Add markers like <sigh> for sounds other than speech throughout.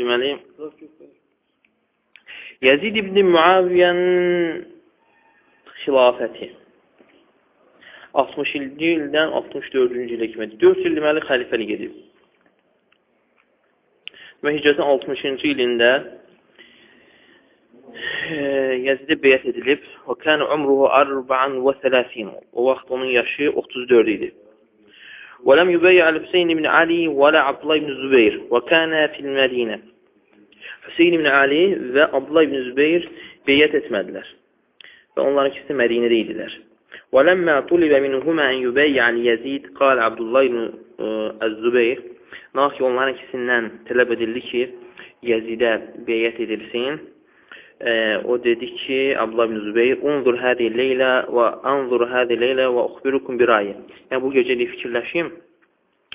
deməli Yazid ibn Muaviyyənin xilafəti 60-cı ildən 64-cü ilə kimi 4 il deməli xəlifəlik edib. Və hicrətin 60-cı ilində e, Yazid'e beyat edilib. Və kənə umruhu 34. O vaxt onun yaşı 34 idi. ولم يبيع الحسين بن علي ولا عبد الله بن الزبير وكان في المدينة حسين بن علي ve عبد الله بن الزبير بيت etmediler ve onların ikisi Medine'deydiler. ولما طلب منهما أن يبيع اليزيد قال عبد الله بن آه، الزبير ناخي onların ikisinden تلبد edildi ki Yezid'e biyet edilsin. E, o dedi ki, Abdullah ibn Zübeyir, unzur hədi leylə və anzur hədi leylə və uxbirukum bir ayə. Yəni, bu gecə fikirləşim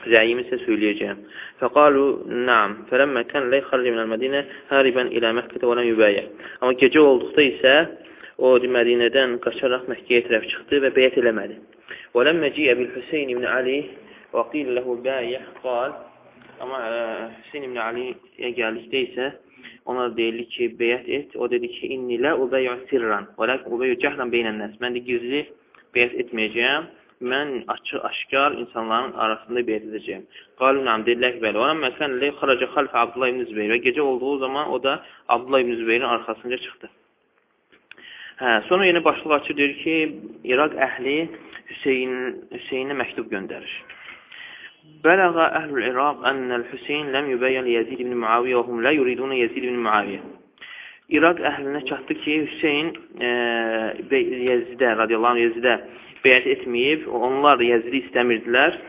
rəyimi sizə söyləyəcəyəm. Fəqalu, naam, fələmmə kən ləy xarri minəl Mədinə həribən ilə Məkkətə və ləm yübəyə. Amma gecə olduqda isə o Mədinədən qaçaraq Məkkəyə tərəf çıxdı və bəyət eləmədi. Və ləmmə ciyə bil Hüseyin ibn Ali və qil ləhu bəyə qal Amma ə, Hüseyin ibn Aliyə gəldikdə isə ona deyilir ki, bəyət et. O dedi ki, inni lə ubəyə sirran və ləkin ubəyə cəhran beynənnəs. Mən də gizli bəyət etməyəcəyəm mən açıq, aşkar insanların arasında beyt edəcəyim. Qalib nam, dedilər ki, bəli. Ona məsələn, lə xaraca xalfə Abdullah ibn Zübeyir və gecə olduğu zaman o da Abdullah ibn Zübeyrin arxasınca çıxdı. Hə, sonra yeni başlıq açır, deyir ki, İraq əhli Hüseyin, Hüseyinə məktub göndərir. Bələğa əhlül İraq ənəl Hüseyin ləm yübəyyən Yezid ibn Muaviyyə və hum lə yuridunə Yezid ibn Muaviyyə. İraq əhlinə çatdı ki, Hüseyin e, Yezidə, radiyallahu anh, Yezidə bəyət etməyib, onlar da Yəzidi istəmirdilər.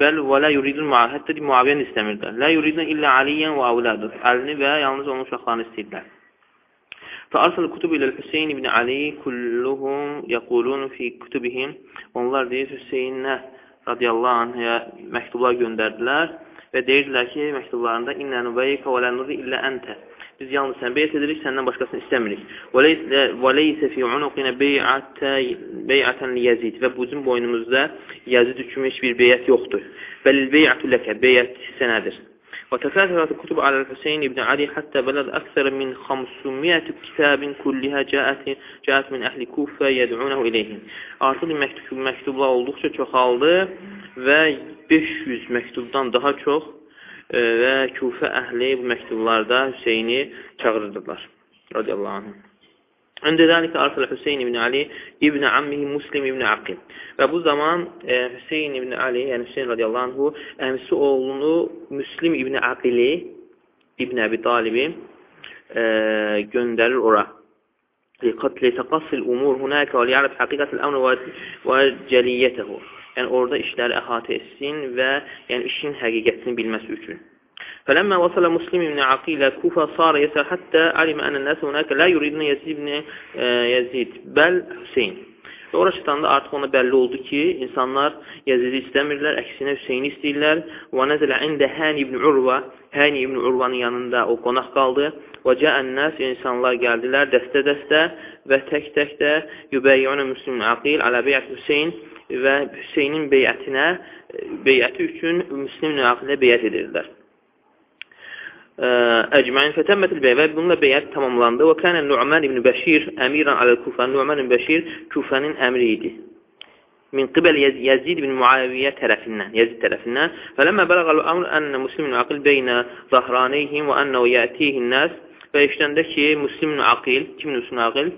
Bəl və la yuridun ma hətta Muaviyyəni istəmirdilər. La yuridun illə Aliyyən və avladı. Əlini və yalnız onun uşaqlarını istəyirlər. فأرسل الكتب إلى الحسين بن علي كلهم يقولون في كتبهم onlar deyir Hüseynə radiyallahu anhə məktublar göndərdilər və deyirdilər ki, məktublarında İnnə nübəyyikə və lənuri illə əntə Biz yalnız sən beyət edirik, səndən başqasını istəmirik. Və leysə fi unuqinə beyətən liyəzid və bizim boynumuzda Yazid üçün heç bir beyət yoxdur. Bəl beyətü ləkə, beyət sənədir. وتكاثرت الكتب على الحسين بن علي حتى بلغ أكثر من 500 كتاب كلها جاءت جاءت من أهل Kufə yəd'unehu ileyhim. Artıq məktub, məktublar olduqca çoxaldı və 500 məktubdan daha çox və Kufə əhli bu məktublarda Hüseyni çağırırdılar. Radiyallahu anh. Öndə dəlik arsal Hüseyn ibn Ali ibn ammihi Muslim ibn Aqil. Və bu zaman e, Hüseyn ibn Ali, yəni Hüseyn radiyallahu anhu, e, əmsi oğlunu Müslim ibn Aqili, ibn Əbi Talibi e, göndərir ora. Qatli təqassil umur hunəkə və liyarəb həqiqətəl əmr və cəliyyətəhu. Yəni, orada işləri əhatə etsin və yəni, işin həqiqətini bilməsi üçün. فلما وصل مسلم بن عقيل كوفة صار يسأل حتى علم أن الناس هناك لا يريدون يزيد بن يزيد بل Hüseyin. Və ora çatanda artıq ona bəlli oldu ki, insanlar Yazidi istəmirlər, əksinə Hüseyni istəyirlər. Və nəzələ ində Hani ibn Urva, Hani ibn Urvanın yanında o qonaq qaldı. Və cəənnəs, insanlar gəldilər dəstə-dəstə və tək-tək də yübəyyunə müslim aqil alə beyət Hüseyin və Hüseynin beyətinə, beyəti üçün Müslim nüaqilə beyət edirlər. Əcməin fətəmmətil bey və bununla beyət tamamlandı. Və kənə Nu'man ibn Bəşir əmirən aləl Kufə. Nu'man ibn Bəşir Kufənin əmri idi. Min qibel Yazid ibn Muaviyyə tərəfindən, Yazid tərəfindən. Fələmmə bələqəl əmr ənə Müslimin aqil beynə zahraneyhim və ənə yətihin nəs və işləndə ki, Müslimin aqil, kimin Müslimin aqil?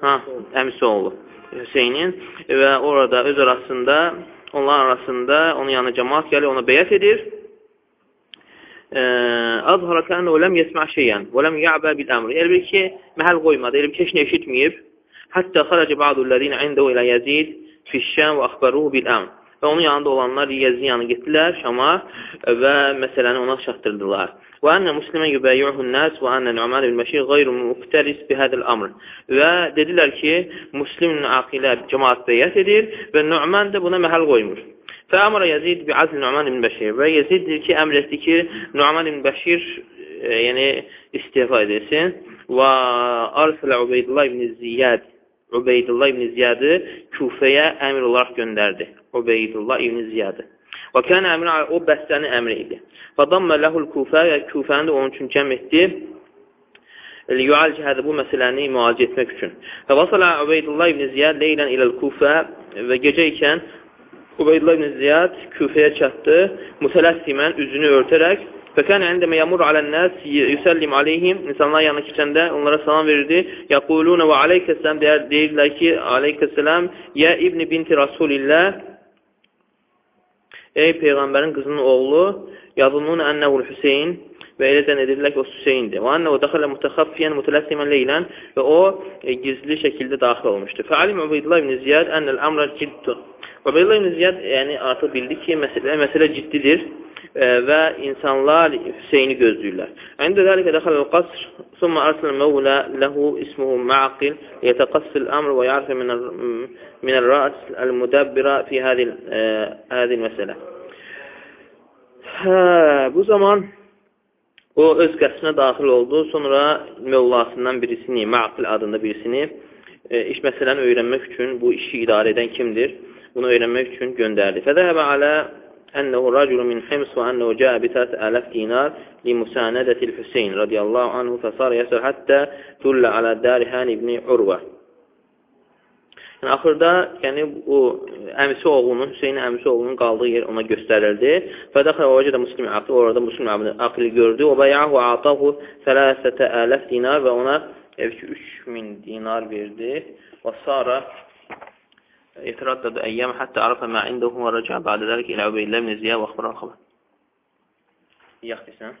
Ha, əmisi oğlu. Hüseynin və orada öz arasında, onların arasında onun yanına cəmaat gəlir, ona beyət edir azhara kənnəhu ləm yesmə şeyən və ləm yəbə bil əmr. Elə bil ki, məhəl qoymadı, elə bil ki, heç nə eşitməyib. Hətta xərəcə ba'dullezina indehu ilə Yazid fi'ş-Şam və axbaruhu bil əmr. Və onun yanında olanlar Yazidin yanına getdilər Şama və məsələni ona çatdırdılar. Və annə müslimə yubəyyuhun nəs və annə Numan ibn Məşir qeyru muqtaris bi hadal amr. Və dedilər ki, Müslim aqilə cemaat beyət edir və Numan da buna məhəl qoymur. Fəəmrə Yazid bi azl Nu'man ibn Bəşir və Yazid deyir ki, əmr etdi ki, Nu'man ibn Bəşir e, yəni istifa edilsin və arsələ Ubeydullah ibn Ziyad Ubeydullah ibn Ziyadı Kufəyə əmir olaraq göndərdi. Ubeydullah ibn Ziyadı. Və kənə əmri o bəstənin əmri idi. Fadammə ləhul kufə və küfəni də onun üçün cəm etdi. liyualci hədə bu məsələni müalicə etmək üçün. Və vasala Ubeydullah ibn Ziyad leylən iləl kufə və gecə ikən Ubeydullah ibn Ziyad küfəyə çatdı, mütələssimən üzünü örtərək Fəkən əndəmə yəmur alən-nəs yüsəllim aleyhim insanlar yanına keçəndə onlara salam verirdi. Yəquluna və aleykəssələm deyirlər ki, aleykəssələm yə ibni binti Rasulillah Ey Peyğəmbərin qızının oğlu, yazılmun ənəvul Hüseyin və elə zənn edirlər ki, o Hüseyindir. Və ənəvə dəxələ mütəxəffiyən mütələssimən leylən və o e, gizli şəkildə daxil olmuşdur. Fəalim Ubeydullah ibn Ziyad ənəl əmrə ciddun. Babella ibn Ziyad yəni, artıq bildi ki, məsələ, məsələ ciddidir e, və insanlar Hüseyni gözləyirlər. Əndə dəlikə dəxəl al-qasr, summa arsal məvlə ləhu ismuhu ma'aqil, yətəqassı l-əmr və yarfə minəl rəs əl-müdəbbirə fi hədil e, məsələ. Hə, bu zaman o öz qəsrinə daxil oldu, sonra mövlasından birisini, Ma'qil adında birisini e, iş məsələni öyrənmək üçün bu işi idarə edən kimdir? bunu öyrənmək üçün göndərdi. Fədəhəbə alə ənəhu rəculun min Hims və ənəhu cəə bi 3000 dinar li musanadati Hüseyn radiyallahu anhu fəsar yəsər hattə tulla alə darihan ibn Urvə. Yəni axırda, yəni bu əmisi oğlunun, Hüseynin əmisi oğlunun qaldığı yer ona göstərildi. Fədəxə vəcədə Müslim Aqil, orada Müslim Aqil gördü. Və bəyahu atahu 3000 dinar və ona yəni, 3000 dinar verdi. Və sara يتردد أيام حتى عرف ما عنده ورجع بعد ذلك إلى عبيد الله بن زياد وأخبره الخبر يختسام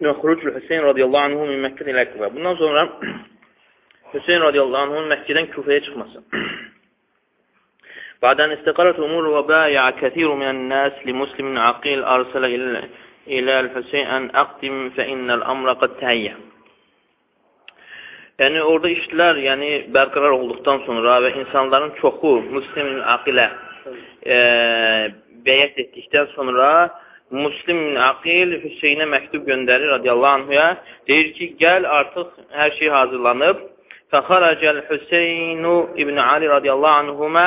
من خروج الحسين radıyallahu anhu min Mekke'den ila Küfe. Bundan sonra Hüseyin radıyallahu anh'un Mekke'den Küfe'ye çıkması. Ba'den istekarat umur ve baya'a kethiru minen nas li muslimin akil arsala ila el-Hüseyin en aqdim fe innel amra kad tehiyye. Yəni, orada işlər yəni, bərqərar olduqdan sonra və insanların çoxu muslimin aqilə e, bəyət etdikdən sonra muslimin aqil Hüseynə məktub göndərir radiyallahu anhuya. Deyir ki, gəl artıq hər şey hazırlanıb. Fəxarəcəl Hüseynu İbn Ali radiyallahu anhumə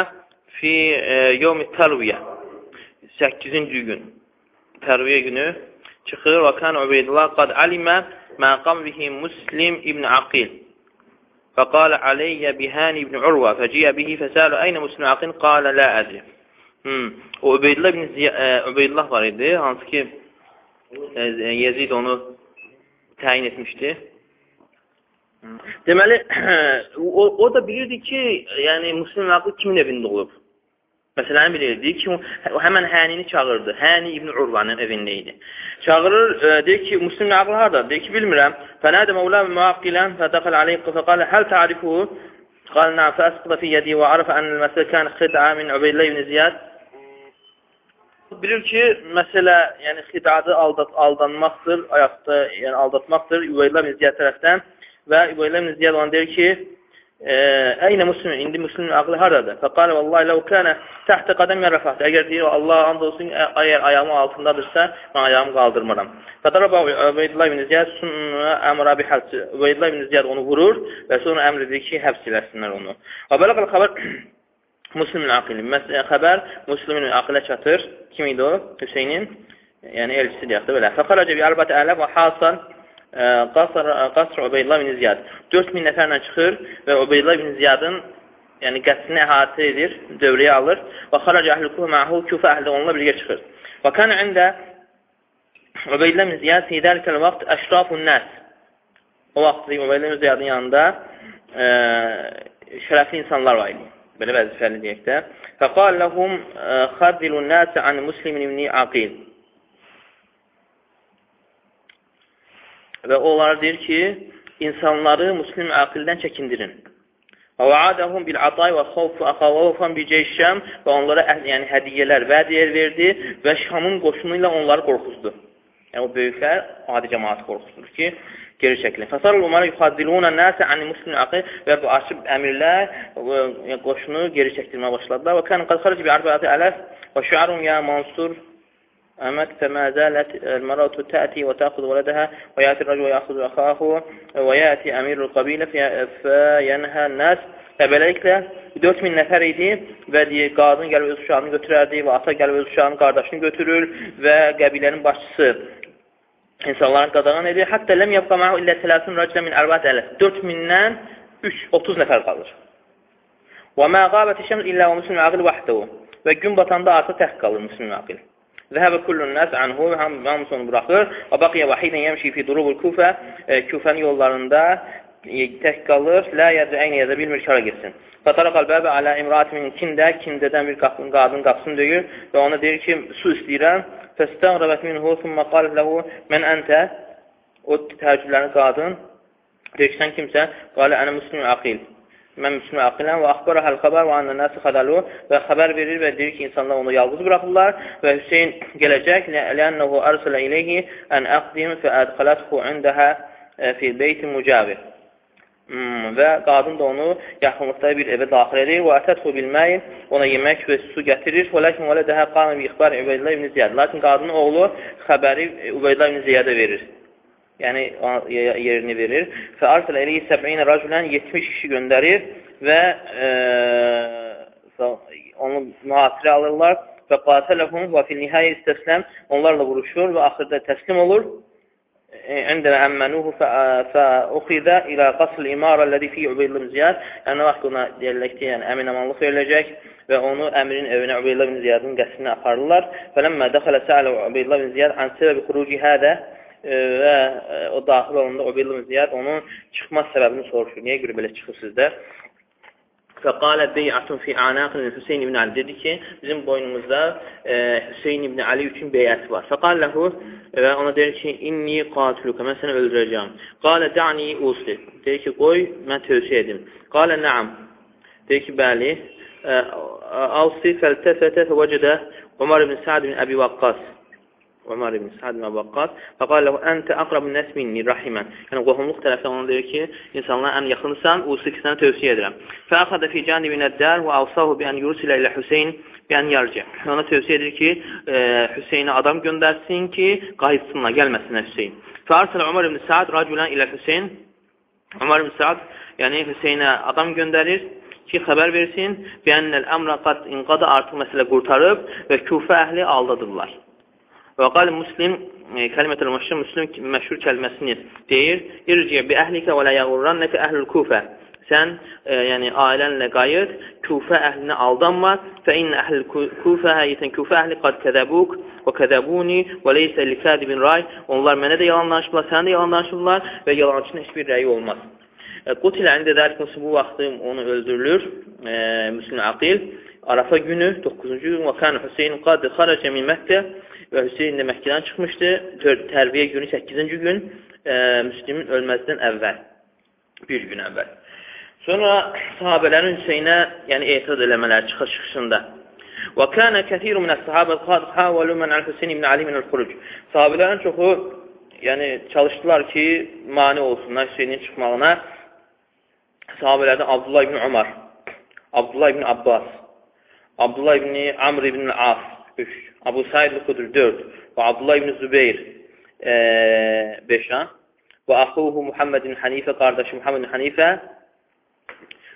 fi e, yevmi tərviyə 8-ci gün tərviyə günü çıxır və kan Ubeydullah qad alimə məqam bihi Muslim İbn Aqil فقال علي بهاني ibn Urva fəciyə bihi fəsəlu əynə muslim aqin qalə lə ədri. Hmm. O Übeydullah ibn Übeydullah var idi, hansı ki Yezid onu təyin etmişdi. Deməli, <clears throat> o, o da bilirdi ki, yəni Müslim aqlı kimin evində olub. Məsələni bilirdi ki, həmən Hənini çağırdı. Həni İbn Urvanın evində idi. Çağırır, e, deyir ki, Müslim nəqli harada? Deyir ki, bilmirəm. Fənədə məvlə müaqilən fədəxəl aleyh fəqalə həl ta'rifuhu? Qal na'am fəəsqıda fi yedi və arafə ənəl məsələ kən xid'a min Ubeydillah ibn Ziyad. Bilir ki, məsələ, yəni xidadı aldat, aldanmaqdır, ayaqda, yəni aldatmaqdır Ubeydillah ibn Ziyad tərəfdən və Ubeydillah ibn Ziyad ona deyir ki, Əynə muslim, indi muslimin ağlı haradır? Fəqalə vallahi ləv kənə təhtə qadəm yərəfətdir. Əgər deyir, Allah and olsun, əgər ayağımın altındadırsa, mən ayağımı qaldırmıram. Fədaraba Ubeydullah ibn Ziyad əmra bi həbs. Ubeydullah ibn Ziyad onu vurur və sonra əmr edir ki, həbs eləsinlər onu. Və bələqəl xəbər <clears throat> Müslimin aqili. Xəbər Müslimin aqilə çatır. Kim idi o? Hüseynin, yəni elçisi deyək də belə. Fəxərəcə bi əlbət ələb və hasal Qasr, Qasr Ubeydullah ibn Ziyad 4000 nəfərlə çıxır və Ubeydullah ibn Ziyadın yəni qəsrini əhatə edir, dövrəyə alır və xarac əhl-i kuh məhu küfə əhli onunla birgə çıxır. Və kan ində Ubeydullah ibn Ziyad fi dəlikəl vaxt əşrafun nəs. O vaxt Ubeydullah ibn Ziyadın yanında ə, şərəfli insanlar var idi. Belə vəzifəli deyək də. Fəqal ləhum xadilun nəsə an muslimin ibn aqil. Və onlara deyir ki, insanları muslim aqildən çəkindirin. Və vaadəhum bil atay və xawfu axavafan bi ceyşəm və onlara yəni hədiyyələr, vədiyyə verdi və Şamın qoşunu ilə onları qorxuzdu. Yəni o böyüklər adi cəmaatı qorxuzdur ki, geri çəkilin. Fəsarul umara yuxaddiluna nəsə ani muslim aqil və bu açıb əmirlər yəni, qoşunu geri çəkdirməyə başladılar. Və kan qad xaric bi arba'ati aləf və şuarun ya mansur أمت فما زالت المرأة تأتي وتأخذ ولدها ويأتي الرجل ويأخذ أخاه ويأتي أمير القبيلة فينهى الناس Və beləliklə 4000 nəfər idi və deyir, qadın gəlib öz uşağını götürərdi və ata gəlib öz uşağını, qardaşını götürür və qəbilənin başçısı insanların qadağan edir. Hətta ləm yabqa məhu illə tələsin rəcilə min ərbat ələf. 4000-dən 30 nəfər qalır. Və mə qabəti şəms illə və müslim aqil vəhdəhu. Və gün batanda artıq tək qalır müslim aqil. Zəhəbə kullun nəs anhu, hamısı onu buraxır. Və baqiyə vahidən yəmşi fi durubul kufə, küfənin yollarında tək qalır, lə yədrəyən yədə bilmir ki, hara getsin. Fətara qalbəbə alə imrat min kində, kindədən bir qapın, qadın qapısını döyür və ona deyir ki, su istəyirəm. Fəstəğrəbət minhu, thumma qalib ləhu, mən əntə, o təəccüblərin qadın, deyir ki, sən kimsə, qalə ənə müslüm aqil. Mən müslüm aqiləm və axbara həl xəbər və anə nəsi xədalu və xəbər verir və deyir ki, insanlar onu yalqız buraxırlar və Hüseyin gələcək, lənnəhu ərsələ iləyhi ən əqdim fə ədxələthu indəhə fi beyti mücavir. Hmm, və qadın da onu yaxınlıqda bir evə daxil edir. Və ətəthu bilməyin, ona yemək və su gətirir. Və lakin vələ dəhə qanun bi ixbar Übeydullah ibn Ziyad. Lakin qadının oğlu xəbəri Übeydullah ibn Ziyadə verir Yəni yerini verir. Fə arsələ eləyhi səb'inə rəculən 70 kişi göndərir və e, onu mühasirə alırlar və qatələhum və fil nihayə istəsləm onlarla vuruşur və axırda təslim olur. عندما أمنوه فأخذ إلى قصر الإمارة الذي فيه Ubeydullah bin Ziyad. Yəni vaxt ona deyirlər ki, yəni əmin amanlıq veriləcək və onu əmrin evinə Ubeydullah bin Ziyadın qəsrinə aparırlar. Fələmmə dəxələ səalə Ubeydullah bin Ziyad an səbəbi xuruci hədə və o daxil olanda Ubeydullah bin Ziyad onun çıxmaz səbəbini soruşur. Niyə görə belə çıxırsınız da? Fəqalə beyətun fi anaqil Hüseyn ibn Ali dedi ki, bizim boynumuzda e, Hüseyn ibn Ali üçün beyət var. Fəqalə ləhu və ona deyir ki, inni qatuluka, mən səni öldürəcəm. Qalə da'ni usli. Deyir ki, qoy, mən tövsiyə edim. Qalə nəam. Deyir ki, bəli. Avsi fəltəfətə fəvəcədə Umar ibn Sa'd ibn Əbi Vaqqas. Ömər ibn Sa'd ibn Vaqqas fəqalə ləhu əntə əqrabun nəs minni rahimən. Yəni qohumluq tərəfdən ona deyir ki, insanlara ən yaxınsan, o iki sənə tövsiyə edirəm. Fəəxədə fi canibinə dər və avsahu bi ən yursilə ilə Hüseyn bi ən yarcə. Ona tövsiyə edir ki, e, Hüseynə adam göndərsin ki, qayıtsınlar, gəlməsinlər Hüseyn. Fəarsələ Ömər ibn Sa'd raculən ilə Hüseyn. Ömər ibn Sa'd yəni Hüseynə adam göndərir ki, xəbər versin, bi ənəl əmrə qad inqada artıq məsələ qurtarıb və küfə əhli aldadırlar. Və qal Müslim e, kəlimətül məşhur Müslim məşhur kəlməsini deyir: "İrci bi əhlikə və la yəğurrannəkə əhlul Kufə." Sən e, yəni ailənlə qayıt, Kufə əhlinə aldanma. Fə in əhlul Kufə həqiqətən Kufə əhli qad kəzəbuk və kəzəbuni və leysə likadibin ray. Onlar mənə də yalan danışıblar, sənə də yalan danışıblar və yalançının heç bir rəyi olmaz. E, Qutilə ində dəlik bu vaxtı onu öldürülür. E, Müslim Aqil Arafa günü 9-cu gün və kan Hüseyn qad xarəcə min Məkkə və Hüseyin də Məkkədən çıxmışdı. Tərbiyə günü 8-ci gün e, Müslimin ölməzdən əvvəl. Bir gün əvvəl. Sonra sahabələrin Hüseynə yəni etiraz eləmələri çıxış çıxışında. Və kana kəsirun min as-sahabə qad hawalu man al-Husayn ibn Ali min al-khuruj. Sahabələrin çoxu yəni çalışdılar ki, mane olsunlar Hüseynin çıxmağına. Sahabələrdən Abdullah ibn Umar, Abdullah ibn Abbas, Abdullah ibn Amr ibn As 3, Abu Said Xudri 4 və Abdullah ibn Zübeyir 5 e, və axuhu Muhammed ibn Hanifə, qardaşı Muhammed ibn Hanifə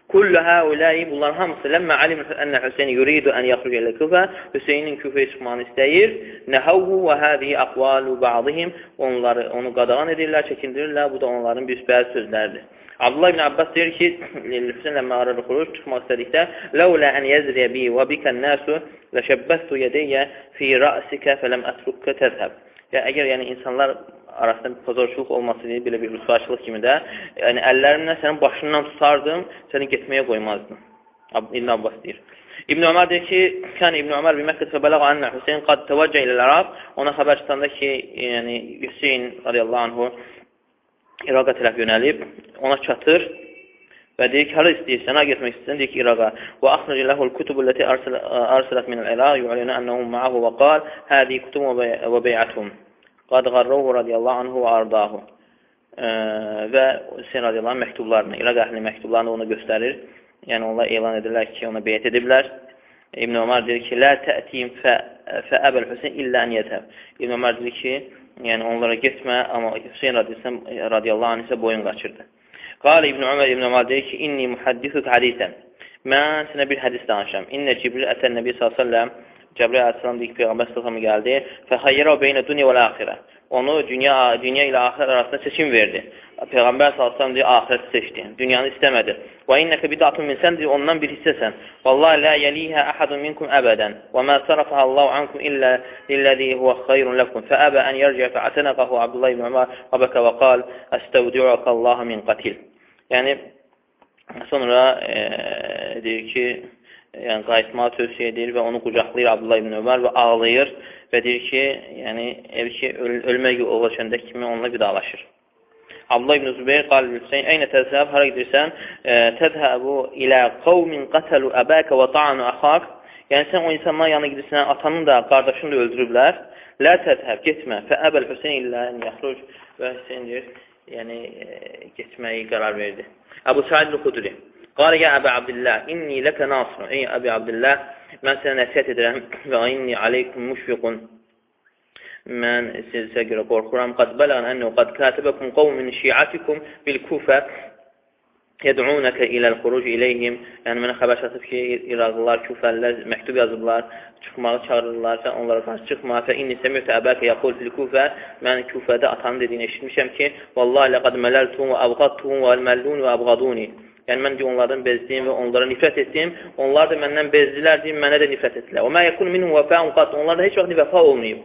Kullu haulai bunlar hamısı ləmmə alim ənə Hüseyin yuridu ən yaxruc ilə küfə Hüseynin küfəyə çıxmanı istəyir. Nəhəvhu və həzihi aqvalu ba'dihim onları onu qadağan edirlər, çəkindirirlər. Bu da onların bir bəzi sözləridir. Abdullah ibn Abbas deyir ki, Hüseyin ləmmə arar xuruc çıxmaq istədikdə, "Ləulə ən yəzriyə bi və bikən nasu ləşəbbəstu yədəyyə fi ra'sikə fələm ətrukə təzhəb." Ya əgər yəni insanlar arasında bir pozorçuluq olmasını, belə bir rüsvaçılıq kimi də, yəni əllərimlə sənin başından tutardım, səni getməyə qoymazdım. İbn Abbas deyir. İbn Ömər deyir ki, kən İbn Ömər bir Məkkə fəbələq anə Hüseyin qad təvəccə ilə Ərab, ona xəbər çıxanda ki, yəni Hüseyin radiyallahu anhu İraqa tərəf yönəlib, ona çatır və deyir ki, hara istəyirsən, hara getmək istəyirsən, deyir ki, İraqa. Və axrıc ləhul kutubul ləti arsalat min el-İraq yu'linu ennəhum ma'ahu və qal, hədi kutub və bey'atum. Qad qarruhu radiyallahu anhu və ardahu. Və Hüseyin radiyallahu məktublarını, İraq əhlinin məktublarını ona göstərir. Yəni, onlar elan edirlər ki, ona beyət ediblər. İbn Ömər deyir ki, "Lə tə'tim fəəbəl Hüseyn illə an yətəb." İbn Ömər deyir ki, yəni onlara getmə, amma Hüseyn radiyallahu anh isə boyun qaçırdı. Ömər İbn Ömər deyir ki, "İnni muhaddisuk hadisən." Mən sənə bir hədis danışam. İnnə Cibril ətən Nəbi sallallahu əleyhi və səlləm Cəbrəil əleyhissalam deyir ki, Peyğəmbər sallallahu gəldi. Fəxayyərə beynə dunya və axirə. Onu dünya, dünya ilə axirət arasında seçim verdi. Peyğəmbər sallallahu deyir, axirəti seçdi. Dünyanı istəmədi. Və innəkə bid'atun min sən deyir, ondan bir hissəsən. Vallahi la yəlihə əhədun minkum əbədən. Və mə sarafaha Allahu ankum illə illəzi huwa xeyrun lakum. Fəəbə ən yərciə fəətənəqəhu Abdullah ibn Ömər və bəkə və qal əstəvdi'uka Allah min qatil. Yəni sonra e, deyir ki, yəni qayıtmağı tövsiyə edir və onu qucaqlayır Abdullah ibn Ömər və ağlayır və deyir ki, yəni ev ki, öl ölmək ulaşanda kimi onunla vidalaşır. Abdullah ibn Zübeyir qal Hüseyn, Eynə təzhəb, hara gedirsən? Təzhəbu ilə qavmin qətəlu əbəkə və ta'anu əxaq. Yəni, sən o insanların yanına gedirsən, atanın da, qardaşını da öldürüblər. Lə təzhəb, getmə. Fə əbəl Hüseyn illə yaxruc və Hüseyn deyir, yəni e, getməyi qərar verdi. Əbu Said Xudri. Qalə ya Əbə Abdillah, inni ləkə nasrun. Ey Əbə Abdillah, mən sənə nəsiyyət edirəm <laughs> və inni aleykum müşfiqun. Mən sizə görə qorxuram. Qad bələn ənnu qad katibəkum qovmin şiatikum bil kufə yəd'unəkə iləl-xuruc iləyhim. Yəni, mənə xəbər çatıb ki, İraqlılar, küfəllər məktub yazıblar, çıxmağı çağırırlar, sən onlara qarşı çıxma. Fə inni səmiyyətə əbəkə yəqul fil kufə. Mən küfədə atanın dediyini eşitmişəm ki, Vallahi ləqad mələltum və əbqattum və əl-məllun və əbqaduni. Yəni, mən deyim, onlardan bezdiyim və onlara nifrət etdim. Onlar da məndən bezdilər, deyim, mənə də nifrət etdilər. Və mə yəkun minhum vəfəun qat. Onlarda heç vaxt vəfa olmayıb.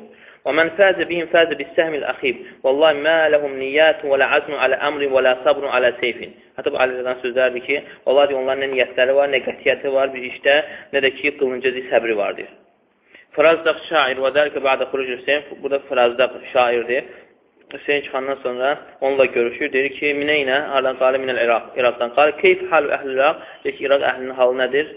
Və mən fəzə bihim fəzə bis-səhmil əxib. Vallahi mə ləhum niyyətun və lə azmun alə əmrin və lə sabrun alə seyfin. Hətta Alidən sözlərdir ki, vallahi onların nə niyyətləri var, nə qətiyyəti var bir işdə, nə də ki, qılıncı səbri vardır. Frazdaq şair və dəlikə bədə xuruc Hüseyin, burada Frazdaq şairdir. Hüseyin çıxandan sonra onunla görüşür. Deyir ki, minəynə, haradan qalə minəl İraq, İraqdan. Qalə, keyf halu əhl-i İraq? Deyir ki, İraq əhlinin halı nədir?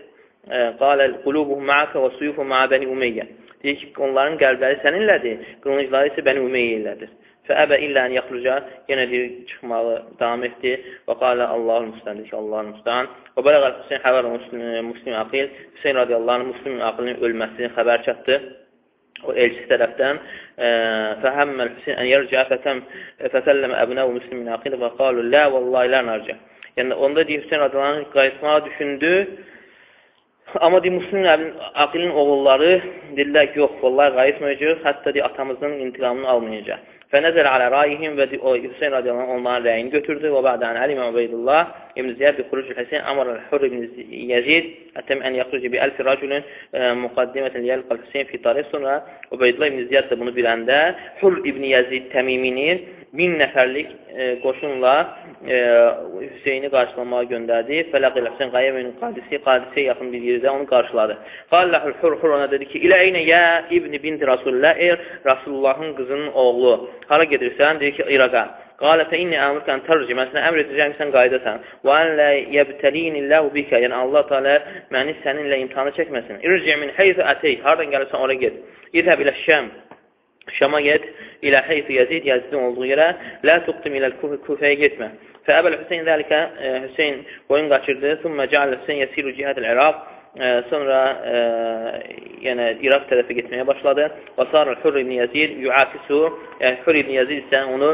Qalə, qulubuhum ma'akə və suyufu ma'a bəni Umeyyə. Deyir ki, onların qəlbləri səninlədir, qılıncları isə bəni Umeyyə ilədir. Fəəbə illə ən yaxruca, yenə deyir, çıxmağı davam etdi. Və qalə Allahul Müstən, deyir ki, Allahul Müstən. Və bələqəl Hüseyin xəbər muslim, muslim aqil, Hüseyin radiyallahu anh, muslim aqilin ölməsinin xəbər çatdı o elçisi tərəfdən fəhəmməl Hüseyin ən yərcə fətəm fətəlləmə əbnəv müslimin aqilə və qalu lə vallahi lə narcə. Yəni, onda deyir, Hüseyin radiyallahu qayıtmağa düşündü. Amma deyir, Müslimin aqilin oğulları dedilər ki, yox, vallahi qayıtmayacaq, hətta deyir, atamızın intiqamını almayacaq. فنزل على رأيهم وحسين رضي الله عنه أمان رأيين götürdü وبعدان علم عبيد الله ابن زياد بخروج الحسين أمر الحر بن يزيد أتم أن يخرج بألف رجل آه، مقدمة ليلقى الحسين في طريق سنة. عبيد الله ابن زياد بن بلنده حر ابن يزيد تميمينين min nəfərlik e, qoşunla e, Hüseyni qarşılamağa göndərdi. Fələqil Hüseyin Qayəmin Qadisi, Qadisiyə yaxın bir yerdə onu qarşıladı. Qalləhül Hur Hur ona dedi ki, ilə eynə yə İbni binti Rasulullah, ey Rasulullahın qızının oğlu. Hara gedirsən? Deyir ki, İraqa. Qalə fə inni əmrkən tərci, mən sənə əmr edəcəm ki, sən qaydasan. Və ən lə yəbtəliyinilləhu bikə, yəni Allah Teala məni səninlə imtihanı çəkməsin. İrci min heyfə ətey, hardan gəlirsən oraya get. İzhəb ilə şəm, Şama get, ilə heyfi Yazid, Yazidin olduğu yerə, lə tuqdim ilə kufəyə getmə. Fəəbəl Hüseyin dəlikə, Hüseyin boyun qaçırdı, thümmə cəalə Hüseyin yəsiru cihədil İraq, sonra e, yəni İraq tərəfə getməyə başladı. Və sarı Hür ibn Yazid yuakisu, yəni Hür ibn Yazid isə onu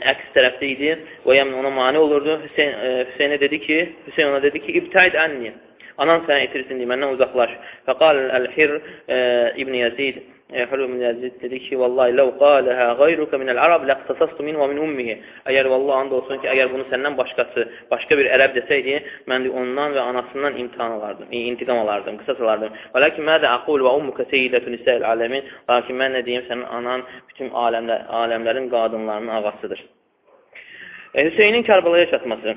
əks tərəfdə idi və yəni ona mani olurdu. Hüseyn, e, Hüseynə dedi ki, Hüseyn ona dedi ki, ibtaid anni. Anan sənə itirsin deyə məndən uzaqlaş. Fəqal əl-Hir e, ibn Yazid Hulu min Yazid dedi ki, vallahi ləv qaləhə qayruka minəl ərab ləqtasastu min və min ummihi. Əgər vallahi and olsun ki, əgər bunu səndən başqası, başqa bir ərəb desəydi, mən də ondan və anasından imtihan alardım, intiqam alardım, qısas alardım. Və lakin mədə aqul və ummuka seyyidətun isəl aləmin. Lakin mən nə deyim, sənin anan bütün aləmlər, aləmlərin qadınlarının ağasıdır. E, Hüseynin Kərbalaya çatması.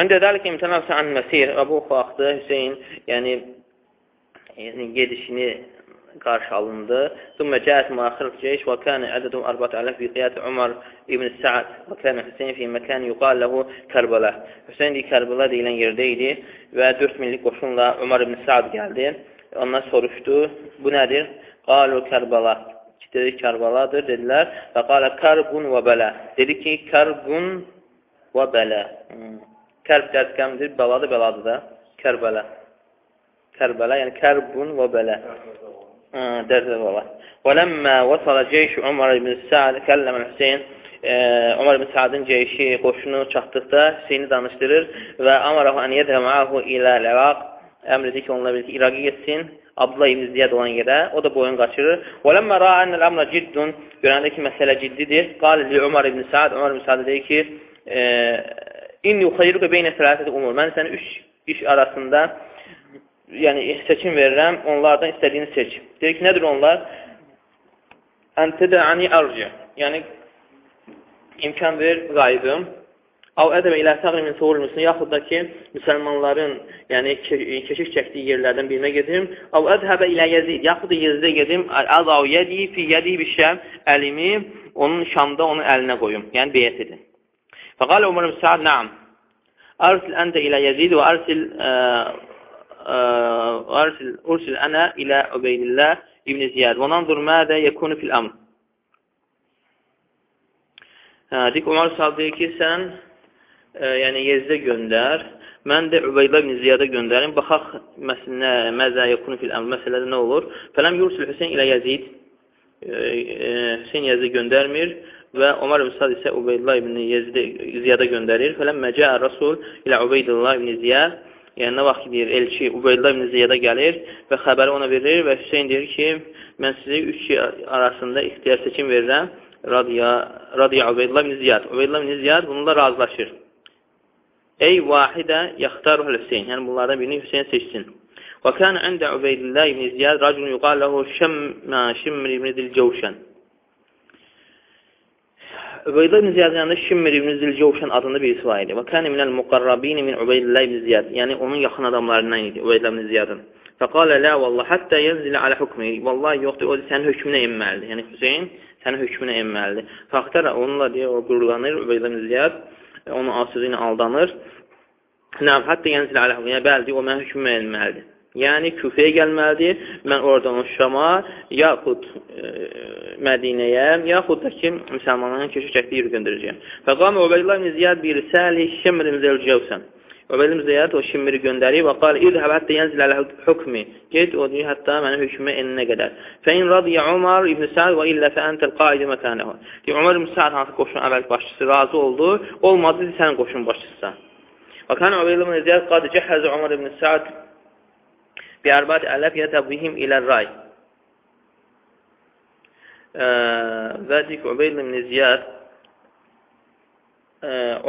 Əndə dəlik imtinəsə ən məsir və bu vaxtda Hüseyin, yəni, yəni gedişini qarşı alındı. Thumma cəət müaxirət ceyş və kənə ədədum 4000 fi qiyat Umar ibn Sa'd və kənə Hüseyin fi məkan yuqal lahu Kərbələ. Hüseyin deyir Kərbələ deyilən yerdə idi və 4000-lik qoşunla Umar ibn Sa'd gəldi. Ondan soruşdu, bu nədir? Qalu Kərbələ. Dedi Kərbəladır dedilər və qalə kərbun və bələ. Dedi ki, kərbun və bələ. Hmm. Kərb dərtkəmdir, bəladır, bəladır da. Kərbələ. Kərbəla, yəni kərbun və belə. Dərdə və وَلَمَّا وَصَلَ جَيْشُ عُمَرَ بن سَعَدِ كَلَّمَ Hüseyn Ömər ibn Saadın ceyşi, qoşunu çatdıqda Hüseyni danışdırır və Amarahu ən yədhəməhu ilə ləvaq əmr edir ki, onunla birlikdə İraqa getsin. Abdullah ibn Ziyad olan yerə, o da boyun qaçırır. وَلَمَّا رَا أَنَّ الْأَمْرَ جِدٌّ Görəndə ki, məsələ ciddidir. Qal li Ömər ibn Saad, Ömər ibn Saad deyir ki, İnni xeyruka beynə sələtədə umur. Mən səni üç iş arasında yəni seçim verirəm, onlardan istədiyini seç. Deyir ki, nədir onlar? Əntədəni ərci. Yəni, imkan ver, qayıdım. Av ədəbə ilə təqri min soğur müslümin, yaxud da ki, müsəlmanların yəni, keşik çəkdiyi yerlərdən birinə gedim. Av ədəbə ilə yezid, yaxud da yezidə gedim, əzav yədi, fi yədi bişəm, əlimi onun şamda onun əlinə qoyum. Yəni, beyət edin. Fəqalə Umar Müsa'ad, naam. Arsil əndə ilə yezid və arsil ənə ilə Ubeydillah İbn Ziyad. Və nandur mədə yekunu fil amr. Hə, dik Umar Sal deyir ki, sən e, yəni Yezidə göndər, mən də Übeydə ibn Ziyada göndərim, baxaq məsələ, məzə yekunu fil əmr, məsələdə nə olur? Fələm yursul Hüseyin ilə Yezid, e, e, Hüseyin Yezidə göndərmir və Umar ibn Sad isə Ubeydullah ibn Yezidə Ziyada göndərir. Fələm məcə Rasul ilə Ubeydullah ibn Ziyad, yəni nə vaxt deyir, elçi Ubeydullah ibn Ziyada gəlir və xəbəri ona verir və Hüseyin deyir ki, mən sizə üç arasında ixtiyar seçim verirəm. Radiya, Radiya Ubeydullah ibn Ziyad. Ubeydullah ibn Ziyad bununla razılaşır. Ey vahidə yaxtaruhu Hüseyin. Yəni bunlardan birini Hüseyin seçsin. Və kən əndə Ubeydullah ibn Ziyad racun yuqal ləhu Şimr ibn Dilcəvşən. Ubeydullah ibn Ziyadın yanında Şimr ibn Dilcəvşən adında birisi var idi. Və kən minəl muqarrabin min Ubeydullah ibn Ziyad. Yəni onun yaxın adamlarından idi Ubeydullah ibn Ziyadın. Fəqalə lə vallah həttə yənzilə alə hükmü. Vallahi yoxdur, o sənin hökmünə inməlidir. Yəni Hüseyin sənin hökmünə inməlidir. Faxtara onunla deyə o qürurlanır, Übeydən Ziyad onun asızı ilə aldanır. Nəm, hətta yənzilə alə hükmü. Yəni, bəli, o mənə hökmümə inməlidir. Yəni, küfəyə gəlməlidir, mən oradan Şama, yaxud e, Mədinəyə, yaxud da ki, müsəlmanların keşik çəkdiyi yeri göndərəcəyəm. Fəqamə Ubeydullah ibn Ziyad bir risəli şemrin zəlcəvsən. Ubeydullah ibn Ziyad o şimiri göndərib və qal, İzhəb hətta yənzil alə hükmü. Get, o deyir, hətta mənim hökmümə eninə qədər. Fəin radiyə Umar ibn Sa'd və illə fəəntəl qaidi məkənəhu. Deyir, Umar ibn Sa'd hansı qoşun əvvəl başçısı razı oldu, olmadı, sənin qoşun başçısı. Və kən Ubeydullah ibn Ziyad qad cəhəzə Umar ibn Sa'd ələf yətəbihim ilə ray. Və deyik, Ubeydullah ibn Ziyad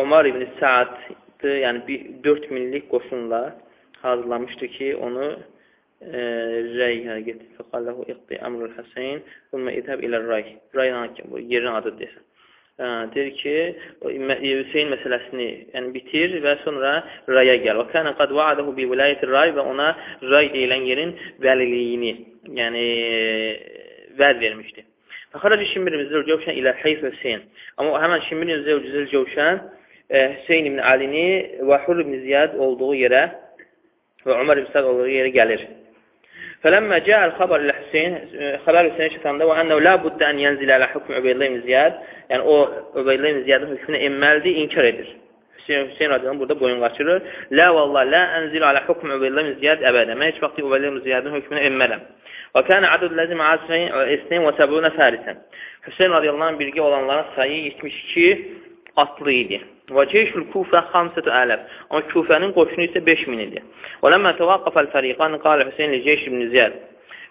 Omar ibn Sa'd yəni bir 4 minlik qoşunla hazırlamışdı ki, onu e, rəy hərəkəti fəqalləhu iqdi əmrul Həseyn thumma idhəb ilə rəy. Rəy bu yerin adıdır desən. Deyir ki, Hüseyn məsələsini yəni bitir və sonra raya gəl. Və kana qad va'adahu bi vilayati ray və ona ray deyilən yerin vəliliyini, yəni vəd vermişdi. Fəxarac Şimr ibn Zülcəvşən ilə Heyf Hüseyn. Amma həmən Şimr ibn Zülcəvşən e, Hüseyn ibn Alini və Hur ibn Ziyad olduğu yerə və Ömər ibn Səd olduğu yerə gəlir. Fələmmə cəəl xəbər ilə Hüseyin, xəbər Hüseyin çatanda və ənəv lə buddə ən yənzilə ilə hükmü Übeydlə ibn Ziyad, yəni o Übeydlə ibn Ziyadın hökmünə inməlidir, inkar edir. Hüseyin, Hüseyin radiyallahu burada boyun qaçırır. Lə vallah, lə ənzil alə hükmü Übeydlə ibn Ziyad əbədə. Mən heç vaxt Übeydlə ibn Ziyadın hökmünə inmərəm. Və kənə adud ləzim asrin isnin və səbunə fərisən. Hüseyin radiyallahu birgə olanların sayı 72 atlı idi. Və ceyşül Kufə xamsətü ələf. Amma Kufənin qoşunu isə 5000 idi. Və ləmmə təvaqqafəl fəriqan qalə Hüseyin li ceyş ibn Ziyad.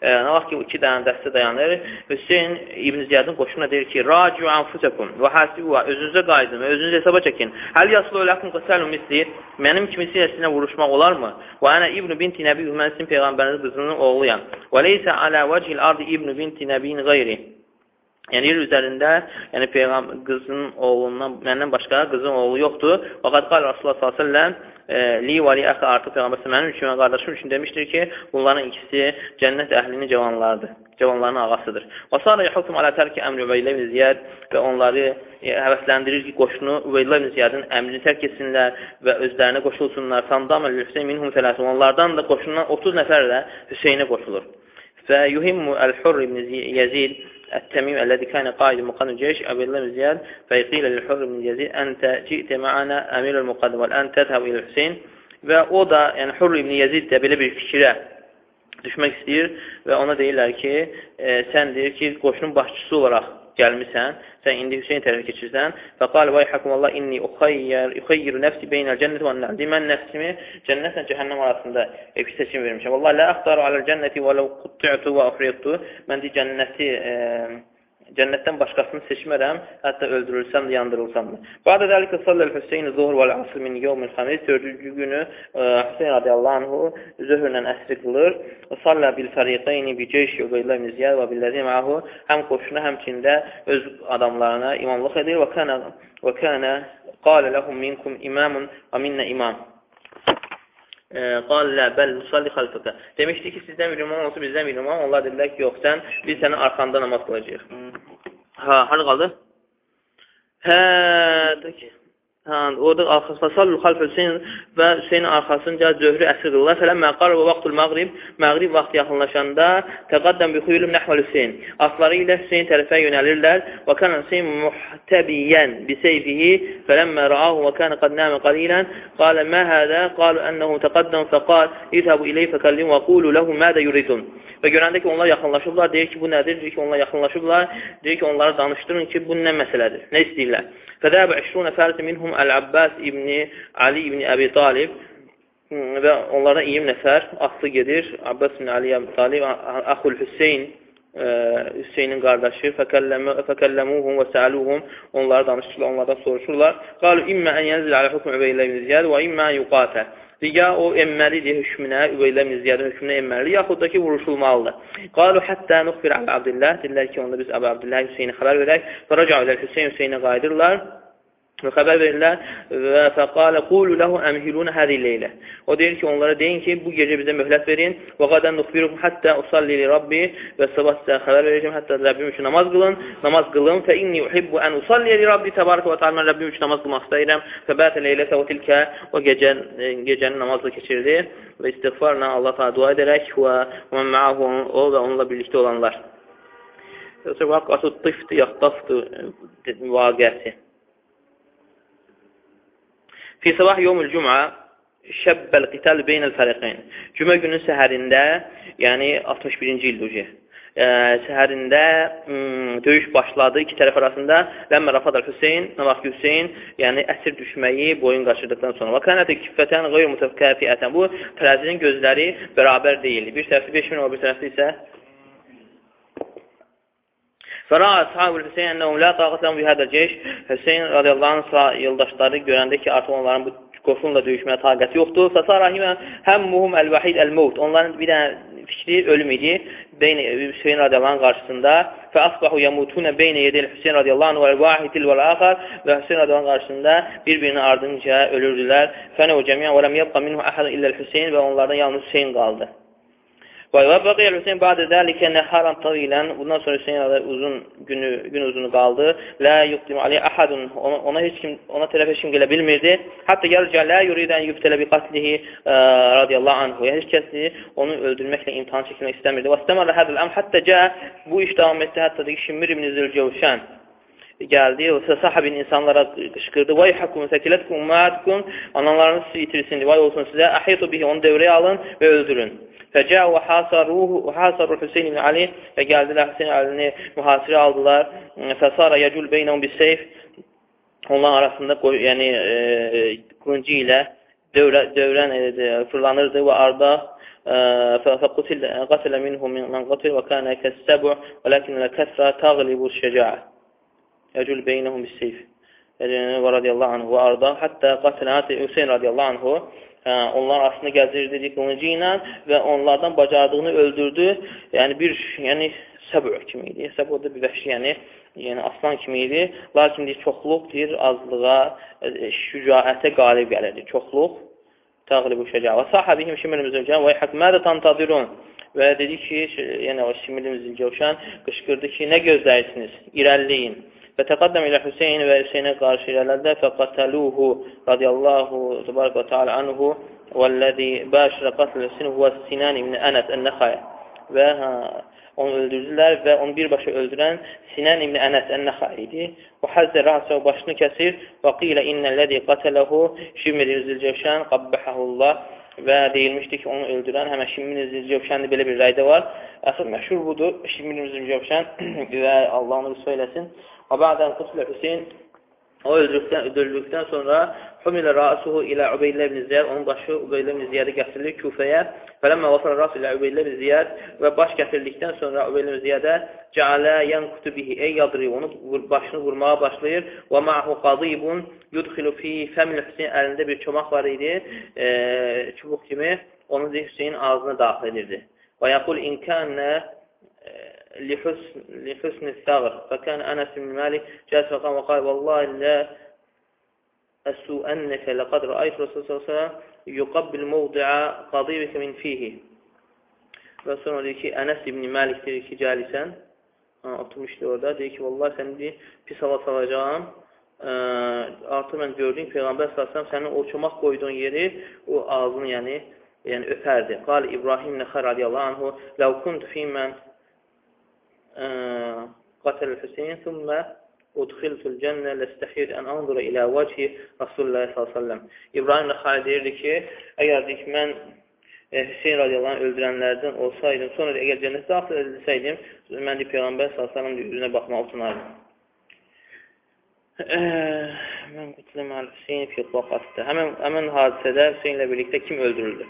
E, nə vaxt ki, iki dənə dəstə dayanır, Hüseyin İbn Ziyadın qoşuna deyir ki, Racu anfusakum və hasibu özünüzə qayıdın və özünüzə hesaba çəkin. Həl yaslu lakum qısalu misli, mənim kimisi sizinlə vuruşmaq olarmı? Və ana İbn binti Nəbi, mən sizin peyğəmbəriniz qızının oğluyam. Və leysə alə vəcil ardı İbn binti Nəbiyin qeyri. Yəni yer üzərində, yəni peyğəm qızın oğlundan məndən başqa qızın oğlu yoxdur. Fəqat qal Rasulullah sallallahu əleyhi e, li və li əxi artıq peyğəmbər mənim üçün və qardaşım üçün demişdir ki, bunların ikisi cənnət əhlinin cavanlarıdır. Cavanların ağasıdır. Və sonra yahkum alə tərki əmri Übeylə ibn Ziyad və onları e, həvəsləndirir ki, qoşunu Übeylə ibn Ziyadın əmrini tərk etsinlər və özlərinə qoşulsunlar. Sandam əl-Hüseyn minhum tələsin. Onlardan da qoşundan 30 nəfər də Hüseynə qoşulur. Və yuhimmu əl-Hurr ibn Yazid التميم الذي كان قائد مقدم جيش أبي الله زياد فيقيل للحر بن يزيد أنت جئت معنا أمير المقدم والآن تذهب إلى الحسين. ووضع يعني حر بن يزيد تابل بالفكرة düşmək istəyir və ona deyirlər ki, e, sən deyir ki, qoşunun başçısı olaraq gəlmisən, sən indi Hüseyin tərəfə keçirsən. Və qal və yəhkum Allah inni uxayyir, uxayyir nəfsi beynəl cənnəti və nar. Mən nəfsimi cənnətlə cəhənnəm arasında e, bir seçim vermişəm. Vallahi la axtaru aləl cənnəti və law qutti'tu və uxriytu. Mən də cənnəti e, Cənnətdən başqasını seçmərəm, hətta öldürülsəm də, yandırılsam da. Badə dəlikə salləl Hüseyin zuhur və əsr min yevmil xəmis, dördüncü günü e, Hüseyin radiyallahu anhu zöhrlə əsri qılır. Sallə bil fəriqeyni bi ceyş yuqayla miziyyə və billəzi məhu həm qoşuna, həmçində öz adamlarına imamlıq edir və kənə və kənə qalə ləhum minkum imamun və minnə imam. Qal lə bəl nusalli xalfəqə. Demişdi ki, sizdən bir imam olsa, bizdən bir imam. Onlar dedilər ki, yox, sən, biz sənin arxanda namaz qılacaq. Ha, harada qaldı? Hə, ki. Hə, orada fasallu xalf Hüseyn və Hüseynin arxasınca zöhrü əsr qılırlar. Fələmmə qarıb vaxtul məğrib, məğrib vaxt yaxınlaşanda təqaddəm bi xuyulum nəhvəl Hüseyn. Atları ilə Hüseyn tərəfə yönəlirlər. Və kana Hüseyn muhtəbiyyən bi seyfihi fələmmə ra'ahu və kana qad nəmə qalilən qalə mə hədə qalu ənəhu təqaddəm fəqal idhəbu iləyh fəkəllim və qulu ləhu mədə yuridun. Və görəndə ki, onlar yaxınlaşıblar, deyir ki, bu nədir? Deyir ki, onlar yaxınlaşıblar, deyir ki, onlara danışdırın ki, bu nə məsələdir, nə istəyirlər? Fədəbə 20 nəfərdir minhum Əl-Abbas ibni Ali ibni Əbi Talib və onlardan 20 nəfər atlı gedir. Abbas ibn Ali Əbi Talib, Əxul Hüseyin Hüseynin qardaşı fəkəlləmuhum və səaluhum onları danışırlar, onlardan soruşurlar. Qalu immə ən yənzil alə hukm Übeylə ibn Ziyad və immə ən yuqatə ya o enməlidir hökmünə, Übeylə ibn Ziyadın hökmünə enməlidir, yaxud da ki, vuruşulmalıdır. Qalu həttə nuxbir Əbi Abdillah, deyirlər ki, onda biz Əbi Abdillah Hüseyni xəbər verək, və raca ilə Hüseyin Hüseynə qayıdırlar xəbər verirlər və fəqalə qulu lehu əmhiluna həzi leylə. O deyir ki, onlara deyin ki, bu gecə bizə möhlət verin və qadən nuxbirukum həttə usalli li Rabbi və sabah sizə xəbər verəcəm, hətta Rəbbim üçün namaz qılın, namaz qılın fə inni uhibbu ən usalli li Rabbi təbarəkə və təala mən Rəbbim üçün namaz qılmaq istəyirəm. Fəbətə leylətə və tilkə o gecə gecəni namazla keçirdi və istiğfarla Allah Taala dua edərək və mən ma'ahu o və onunla birlikdə olanlar. Vaqatu tifti yaxtaftu vaqiəsi. Fi sabah yomul cümə şəbbəl qital beynəl fərəqeyn. Cümə günün səhərində, yəni 61-ci ildir uca. E, səhərində m, döyüş başladı iki tərəf arasında. Ləmmə rafadar Hüseyn, nə vaxt Hüseyn, yəni əsir düşməyi boyun qaçırdıqdan sonra. Və kənətə kiffətən qeyr mütəfkəfiyyətən. Bu tərəzinin gözləri bərabər deyildi. Bir tərəfdə 5000 o, bir tərəfdə isə Fəra əshabul Hüseyin ennəhum la taqat lahum bi hadal ceyş. Hüseyn radiyallahu anh yoldaşları görəndə ki, artıq onların bu qoşunla döyüşməyə taqəti yoxdur. Fəsarahimə həmmuhum əl-vahid əl-mevt. Onların bir dənə fikri ölüm idi. Beynə Hüseyin radiyallahu anh qarşısında və asbahu yamutunə beynə yedil Hüseyin radiyallahu anh vəl-vahidil vəl-axar və Hüseyin radiyallahu anh qarşısında bir-birini ardınca ölürdülər. Fənə o cəmiyyən və ləm yabqa minhu əhədən illəl Hüseyin və onlardan yalnız Hüseyin qaldı. Və bəqiyə Hüseyin bədə dəlikə nəharan tavilən, bundan sonra Hüseyin uzun günü, gün uzunu qaldı. Lə yuqdim aleyh əhədun, ona, ona heç kim, ona tərəf heç kim gələ bilmirdi. Hətta gəlcə lə yuridən yübtələ bi qatlihi ə, radiyallahu anhu. Yəni, heç kəsi onu öldürməklə imtihan çəkilmək istəmirdi. Və istəmərlə hədəl əm, hətta cə, bu iş davam etdi, hətta da ki, Şimmir ibn Zülcəvşən gəldi və sahibin insanlara qışqırdı. Vay hakum səkilatkum ummatkum analarınız sizi itirsin. Vay olsun sizə. Ahitu bihi onu dövrəyə alın və öldürün. Fəcə və hasaruhu hasaru Hüseyn ibn Ali və gəldilər Hüseyn Əlini mühasirə aldılar. Fəsara yəcul beynəhum biseyf onlar arasında yəni e, qılıncı ilə dövrə, dövrən e, fırlanırdı və arda فقتل قتل منهم من قتل وكان كالسبع ولكن الكثرة تغلب الشجاعة yəcül beynəhum bisseyf və radiyallahu anhu və arda hətta qatilənəti Hüseyin radiyallahu anhu Hə, onlar arasında gəzirdi dedi, qılıncı ilə və onlardan bacardığını öldürdü. Yəni bir, yəni səbr kimi idi. Səbr da bir vəhşi, yəni, yəni aslan kimi idi. Lakin deyir, çoxluq deyir, azlığa, e, şücaətə qalib gəlirdi. Çoxluq təğlibu şücaə. Və sahibihim şimilim zövcən və yəhəq mədə tantadirun. Və dedi ki, yəni o şimilim zövcən qışqırdı ki, nə gözləyirsiniz? İrəlliyin. Və təqaddəm ilə Hüseyin və Hüseynə qarşı irələrdə fəqətəluhu radiyallahu təbarək və teala anhu vəlləzi bəşrə qatl Hüseyin huvə Sinan ibn Ənəs ən-Nəxaya və hə, onu öldürdülər və onu birbaşa öldürən Sinan ibn Ənəs ən-Nəxaya idi. Və həzzə rəsə başını kəsir və qilə innəlləzi qatələhu Şimir Zilcəvşən qabbəhəhullah və deyilmişdi ki, onu öldürən həmən Şimrin Cövşənli belə bir rəydə var. Əsas məşhur budur, Şimrin Cövşən və Allah onu söyləsin. Və bədən Qutlə Hüseyin o öldürdükdən, öldürdükdən sonra Humilə rasuhu ilə Ubeylə ibn Ziyad, onun başı Ubeylə ibn Ziyadə gətirilir Küfəyə. Fələmmə vasara rasu ilə Ubeylə ibn Ziyad və baş gətirildikdən sonra Ubeylə ibn Ziyadə cəalə yanqutu bihi, ey yadri, onu başını vurmağa başlayır. Və ma'hu qadibun yudxilu fi fəmil Hüseyin əlində bir çomaq var idi, e, çubuq kimi, onu Hüseyin ağzına daxil edirdi. Və yaqul inkənə لحسن, لحسن الثغر فكان أنس بن مالك جاء فقام وقال والله لا أسوءنك لقد رأيت رسول صلى الله عليه وسلم يقبل موضع قضيبك من fihi və sonra deyir ki, Ənəs ibn Məlik deyir ki, gəlisən, oturmuşdu orada, deyir ki, vallahi səni deyir, pis hava salacağım, ə, artıq mən gördüyüm Peyğəmbər s.ə.v sənin o çomaq qoyduğun yeri, o ağzını yəni, yəni öpərdi. Qal İbrahim Nəxər radiyallahu anhu, ləv kuntu fīmən قتل الحسين ثم udxiltul cənnə ləstəhir ən anzura ilə vəchi Rasulullah s.ə.v. İbrahim Nəxai deyirdi ki, əgər deyik, mən e, Hüseyin radiyallahu öldürənlərdən olsaydım, sonra da əgər cənnət daxil edilsəydim, mən deyib, Peyğəmbər s.ə.v üzünə baxmaq utanardım. Mən qutulum Hüseyin fi vaqatda. Həmən, həmən hadisədə Hüseyinlə birlikdə kim öldürüldü?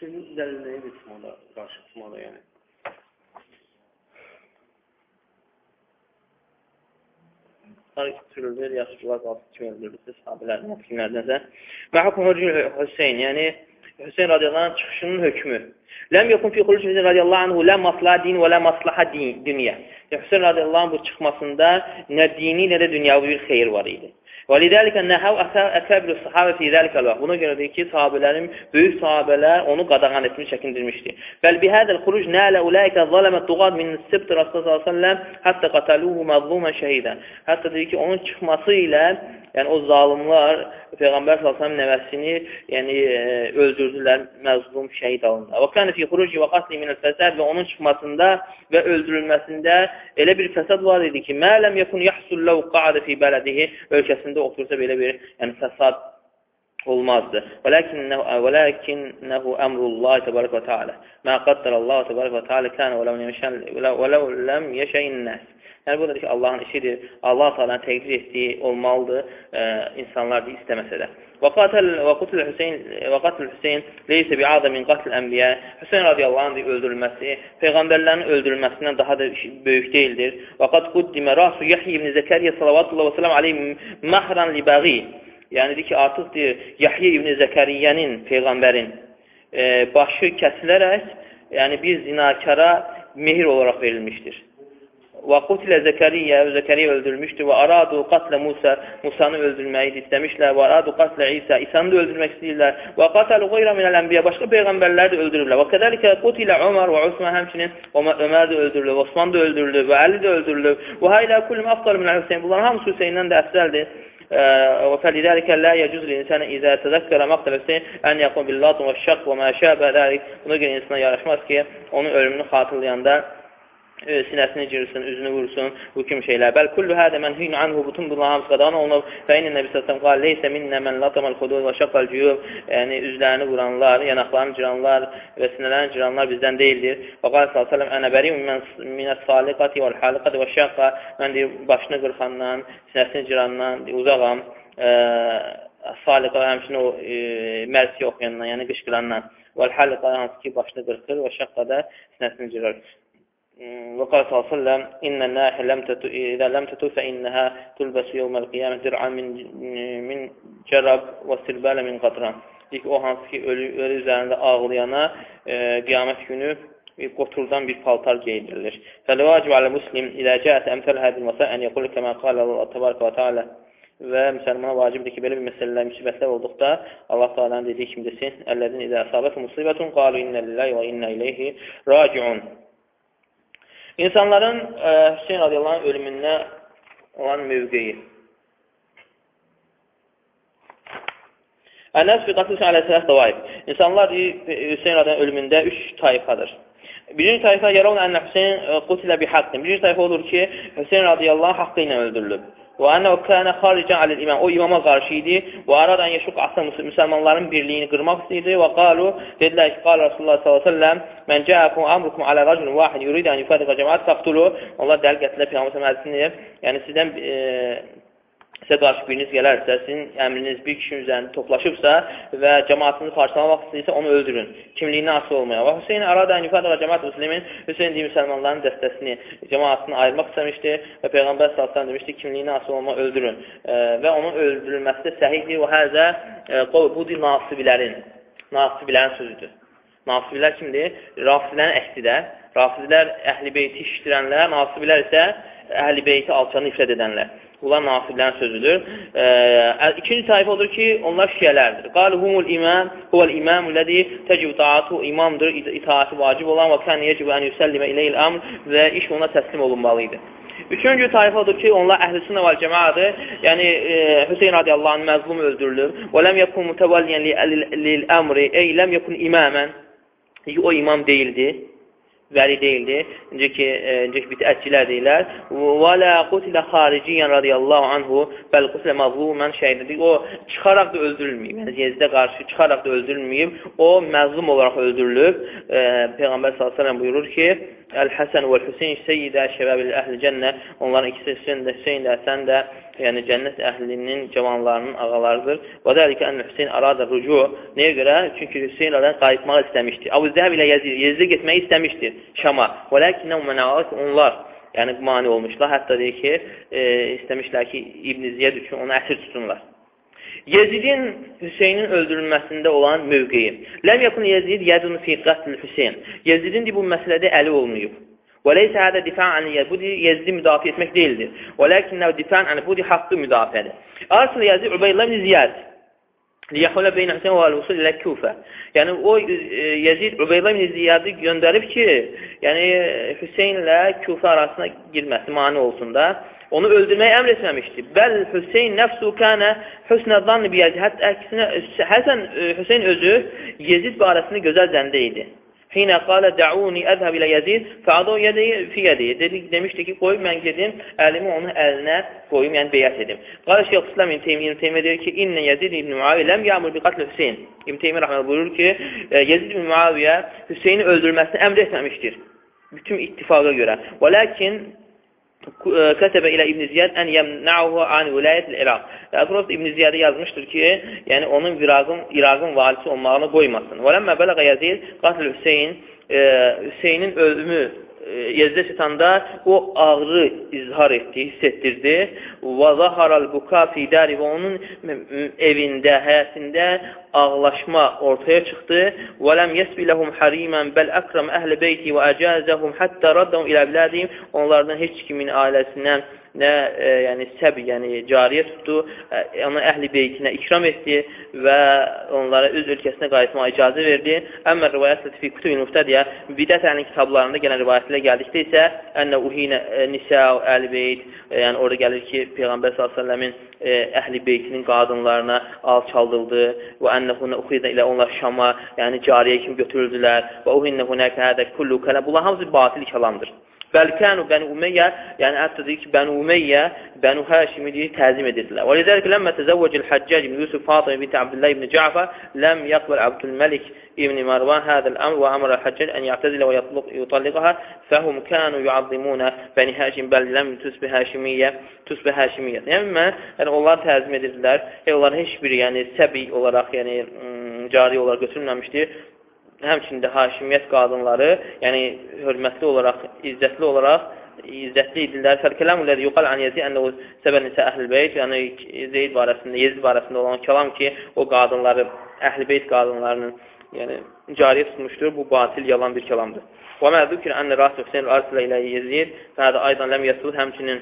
Suyun dəlilləyə bitmada, qarşı tutmada yəni. sürülür, yaşlılar qalsın kimi öldürülür, sahabilərin kimlərdənsə. Və hukm Hüseyin, yəni Hüseyin radiyallahu anh çıxışının hökmü. Ləm yekun fi xuluc Hüseyin radiyallahu anhu lə maslaha din və lə maslaha dünya. Hüseyin radiyallahu anh bu çıxmasında nə dini, nə də dünyavi bir xeyir var idi. Və lidəlikə nəhəv əkəbir sahabə fi dəlikəl vaxt. Buna görə deyir ki, sahabələrin, böyük sahabələr onu qadağan etmiş, çəkindirmişdi. Bəl bihədəl xuruc nələ uləikə zaləmət duqad min sibt Rasulullah səlləm hətta qataluhu məzlumən şəhidən. Hətta deyir ki, onun çıxması ilə yəni o zalimlar Peyğəmbər səlləm nəvəsini yəni, e, öldürdülər məzlum şəhid alındı. Və kənə fi xuruci və qatli minəl fəsəd və onun çıxmasında və öldürülməsində elə bir fəsəd var idi ki, mələm yəkun yəhsul ləv qadə fi bələdihi ölkəsində otursa belə bir yəni, fəsad olmazdı. Vələkinnəhu əmrullah təbarək və teala. Mə qaddərəllahu təbarək və teala kənə və ləv ləm yeşəyin nəs. Yəni, bu da ki, Allahın işidir. Allah Teala'nın təqdir etdiyi olmalıdır e, insanlar da istəməsə də. Və qatl Hüseyin və qatl Hüseyin leysə bi'adə min qatl ənbiyə. Hüseyin radiyallahu anh öldürülməsi peyğəmbərlərin öldürülməsindən daha da böyük deyildir. Və qad quddimə rasu Yahya ibn Zəkəriyyə sallallahu əleyhi və səlləm alayhi mahran li bagi. Yəni ki, artıq deyir, Yahya ibn Zəkəriyyənin peyğəmbərin e, başı kəsilərək, yəni bir zinakara mehir olaraq verilmişdir. Və qutilə Zəkəriyyə, Zəkəriyyə öldürmüşdür və aradu qatlə Musa, Musanı öldürməyi istəmişlər və aradu qatlə İsa, İsanı da öldürmək istəyirlər və qatəlu qeyra minəl ənbiyə, başqa peyğəmbərləri də öldürürlər və qədəlikə qutilə Ömər və Osman həmçinin Ömər də öldürülür, Osman da öldürülür və Əli də öldürülür və haylə kulüm afdal minəl Hüseyin, bunların hamısı Hüseyndən də əfsəldir. فلذلك لا يجوز للإنسان إذا تذكر مقتل Hüseyin أن يقوم باللطم والشق وما شابه ذلك. Buna görə insana yaraşmaz ki, onun ölümünü xatırlayanda e, sinəsini girsin, üzünü vursun, bu kimi şeylər. Bəl kullu hədə mənhiyun anhu, bütün bunlar hamısı qadan olunub. Və inə Nəbi səsəm qal, leysə minnə mən latamal xudud və şaqqal cüyub, yəni üzlərini vuranlar, yanaqlarını cıranlar və sinələrini cıranlar bizdən deyildir. Və qal s.ə.v ənə bəri minəs saliqati vəl haliqati və şaqqa, mən deyir, başını qırxandan, sinəsini cırandan uzağam. E, saliqa həmçinin o e, mərsi oxuyandan, yəni qışqırandan. Və haliqa hansı ki, başını qırxır və şaqqa da sinəsini cırar. وقال صلى الله عليه وسلم إن الناح لم تتو إذا لم تتو فإنها تلبس يوم القيامة درعا من من cərab və sirbələ min qatran. İlk o hansı ki ölü, ölü üzərində ağlayana e, qiyamət günü bir qoturdan bir paltar geyindirilir. Fəl-vacib alə muslim ilə cəət əmsəl hədil məsə ən yəqul kəmə qalə Allah təbarəkə və teala və müsəlmana vacibdir ki, belə bir məsələlər, müsibətlər olduqda Allah Teala'nın dediyi kimi desin, əlləzin idə əsabət musibətun qalu innə lillahi və innə ileyhi raciun. İnsanların ə, e, Hüseyin radiyallahu ölümündə olan mövqeyi. Ənəs fi qatlısı alə sələf dəvaib. İnsanlar Hüseyin radiyallahu ölümündə üç tayfadır. Birinci tayfa yaravun ənə Hüseyin e, qutilə bi haqqin. Birinci tayfa olur ki, Hüseyin radiyallahu haqqı ilə öldürülüb. Və ənə kənə xaricən alil imam. O imama qarşı idi. Və arad ən yeşuq asıl müsəlmanların birliyini qırmaq istəyirdi. Və qalu, dedilər ki, qal Rasulullah s.ə.v Mən cəəkum amrukum alə racun vahid yuridə ən yufədiqə cəmaat saxtulu. Onlar dəl gətirilər Peyğəmbər hədisini. Yəni sizdən e, sizə qarşı biriniz gələrsə, sizin əmriniz bir kişi üzərində toplaşıbsa və cəmatını parçalamaq istəyirsə, onu öldürün. Kimliyindən asıl olmaya. Və Hüseyin arada nifada cəmat müslimin Hüseyin deyil müsəlmanların dəstəsini, cəmatını ayırmaq istəmişdi və Peyğəmbər sallallahu demişdi, kimliyindən asıl olma öldürün. E, və onun öldürülməsi də səhihdir. Və həzə e, budur nasibilərin, nasibilərin sözüdür. Nasibilər kimdir? Rafizilərin əksidir. Rafizilər əhl-i beyti işitirənlər, nasibilər isə əhl-i beyti alçanı ifrət edənlər. Bunlar nasiblərin sözüdür. E, ikinci tayfa odur ki, onlar şiyələrdir. Qaluhumul imam, huvəl imamul-ləzi təcib taatu imamdır, itaati vacib olan və kən yecib ən yüsəllimə iləyil əmr və iş ona təslim olunmalı Üçüncü tayfa odur ki, onlar əhl-i sünnə vəl cəmaədir. Yəni, e, Hüseyin radiyallahu anh məzlum öldürülür. Və ləm yəkun mütəvəlliyən lil-əmri, ey ləm yəkun imamən. O imam deyildi vəli deyildi. Necə ki, e, necə ki bidətçilər deyirlər. Və la qutilə xariciyən radiyallahu anhu bəl qutilə mazluman şəhiddir. O çıxaraq da öldürülməyib. Yəni Yezidə qarşı çıxaraq da öldürülməyib. O məzlum olaraq öldürülüb. E, Peyğəmbər sallallahu əleyhi və səlləm buyurur ki, Əl-Həsən və Hüseyn seyyidə şəbəbil əhl-i cənnə. Onların ikisi Hüseyn də, Hüseyn də, sən də, yəni cənnət əhlinin cavanlarının ağalarıdır. Və dəlikə ən Hüseyn arada rücu. Nəyə görə? Çünki Hüseyn aradan qayıtmaq istəmişdi. Abu Zəhəb ilə Yezid, Yezidə getmək istəmişdi Şama. Və ləkinnə mənəqət onlar yəni mani olmuşlar. Hətta deyir ki, e, istəmişlər ki, İbn Ziyad üçün onu əsir tutunlar. Yezidin Hüseynin öldürülməsində olan mövqeyi. Ləm yakun Yezid yədun fi qatl Hüseyn. Yezidin bu məsələdə əli olmayıb. Və leysə hədə difan an Yezid. Bu Yezidi müdafiə etmək deyildir. Və lakinnə difan an bu haqqı müdafiədir. Arsıl Yezid Ubeydullah ibn Ziyad liyəxulə beynə Hüseyn və al-usul ilə Kufə. Yəni, o Yezid Ubeydullah ibn Ziyadı göndərib ki, yəni Hüseynlə Kufə arasına girməsi mani olsun da onu öldürməyə əmr etməmişdi. Bəl Hüseyn nəfsu kənə hüsnə zanni biyəzi. Hətta əksinə, Həsən e, Hüseyn özü Yezid barəsində gözəl zəndə idi. Hinə qalə dəuni əzhəb ilə Yezid fəadu yədi fi yədi. Dedi, demişdi ki, qoy mən gedim, əlimi onun əlinə qoyum, yəni beyət edim. Qalə Şeyh İslam İbn Teymiyyə Teymiyyə deyir ki, İnnə Yezid ibn Muaviyə ləm yəmur bi qatl Hüseyn. İbn Teymiyyə rəhmə buyurur ki, Yezid ibn Muaviyə Hüseyni öldürməsini əmr etməmişdir. Bütün ittifaqa görə. Və lakin kətəbə ilə İbn Ziyad ən yəmnəuhu an vilayət İraq. Prost İbn Ziyadə yazmışdır ki, yəni onun İraqın, İraqın valisi olmağını qoymasın. Və ləmmə bələqə yazil qatl Hüseyin, e, Hüseynin ölümü Yezdə çatanda o ağrı izhar etdi, hiss etdirdi. Və zaharal buka fi dari və onun evində, həyətində ağlaşma ortaya çıxdı. Və ləm yesbi ləhum harimən bəl əkram əhli beyti və əcəzəhum həttə raddahum ilə bilədihim. Onlardan heç kimin ailəsindən nə e, yəni səb, yəni cariyə tutdu, e, ona əhli beytinə ikram etdi və onlara öz ölkəsinə qayıtmağa icazə verdi. Əmmə rivayət fi kutub-i müftədiyə bidət əlinin kitablarında gələn rivayətlərə gəldikdə isə ənə uhinə e, nisə əhli beyt, e, yəni orada gəlir ki, Peyğəmbər s.ə.v-in e, əhli beytinin qadınlarına alçaldıldı və ənəhunə uxidə ilə onlar Şama, yəni cariyə kimi götürüldülər və uhinnə hunəkə hədə kullu kələm. Bunlar hamısı batil kəlamdır. Bəlkənu Bəni Umeyyə, yəni hətta deyir ki, Bəni Umeyyə, Bənu Həşimi deyir, təzim edirdilər. Və lizəlik ləmmə təzəvvəcil Həccac ibn Yusuf Fatıma binti Abdullah ibn Cəfər ləm yaqbal Abdülməlik ibn Marwan hədəl əmr və əmrə Həccac ən ya'təzilə və yutalliqəhə fəhum kənu yuazzimuna Bəni Həşim bəl ləm tüsbə Həşimiyyə, tüsbə Həşimiyyə. Yəni, mən, yəni onlar təzim edirdilər. Yəni, onlar heç bir, yəni səbi olaraq, yəni cari olaraq götürülməmişdir həmçində hakimiyyət qadınları, yəni hörmətli olaraq, izzətli olaraq izzətli idilər. Fəlkəlamu ləzi yuqal an yezi ənəhu səbənisə əhl-i beyt, yəni Zeyd barəsində, Yezid barəsində olan kəlam ki, o qadınları, əhl-i beyt qadınlarının yəni cariyə tutmuşdur. Bu batil, yalan bir kəlamdır. Və mə zükür ənə Rasul Hüseyin Arsilə ilə Yezid, fədə aydan ləm yəsib, həmçinin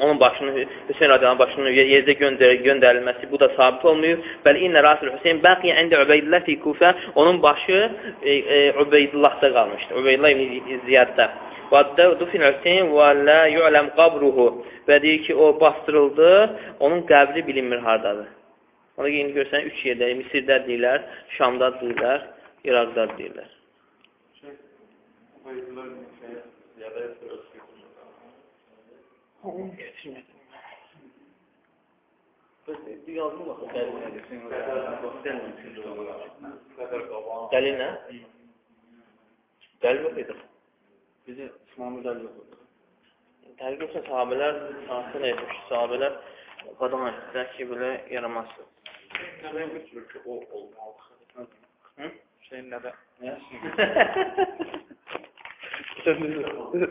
onun başını Hüseyn radiyallahu başının yerdə göndər göndərilməsi bu da sabit olmuyor. Bəli inna Rasul Hüseyn baqiyə ində Ubeydullah fi Kufa onun başı e, e, Ubeydullahda qalmışdı. Ubeydullah ibn Ziyadda. Və dufin Hüseyn və la yu'lam qabruhu. Və deyir ki, o bastırıldı, onun qəbri bilinmir hardadır. Ona indi görsən üç yerdə, Misirdə deyirlər, Şamda deyirlər, İraqda deyirlər. Şey, Ubeydullah ibn Ziyadda Onu getirmedim. Bir yazma bax. Dəlil nə? Dəlil yox idi. Bizi İslamı dəlil yox. Dəlil yoxsa sahabələr hansını etmiş? Sahabələr qadın etdilər ki, belə yaramazsın. Mən götürür ki, o olmalı. Hı? Şeyin nədə? Söndürür. <laughs>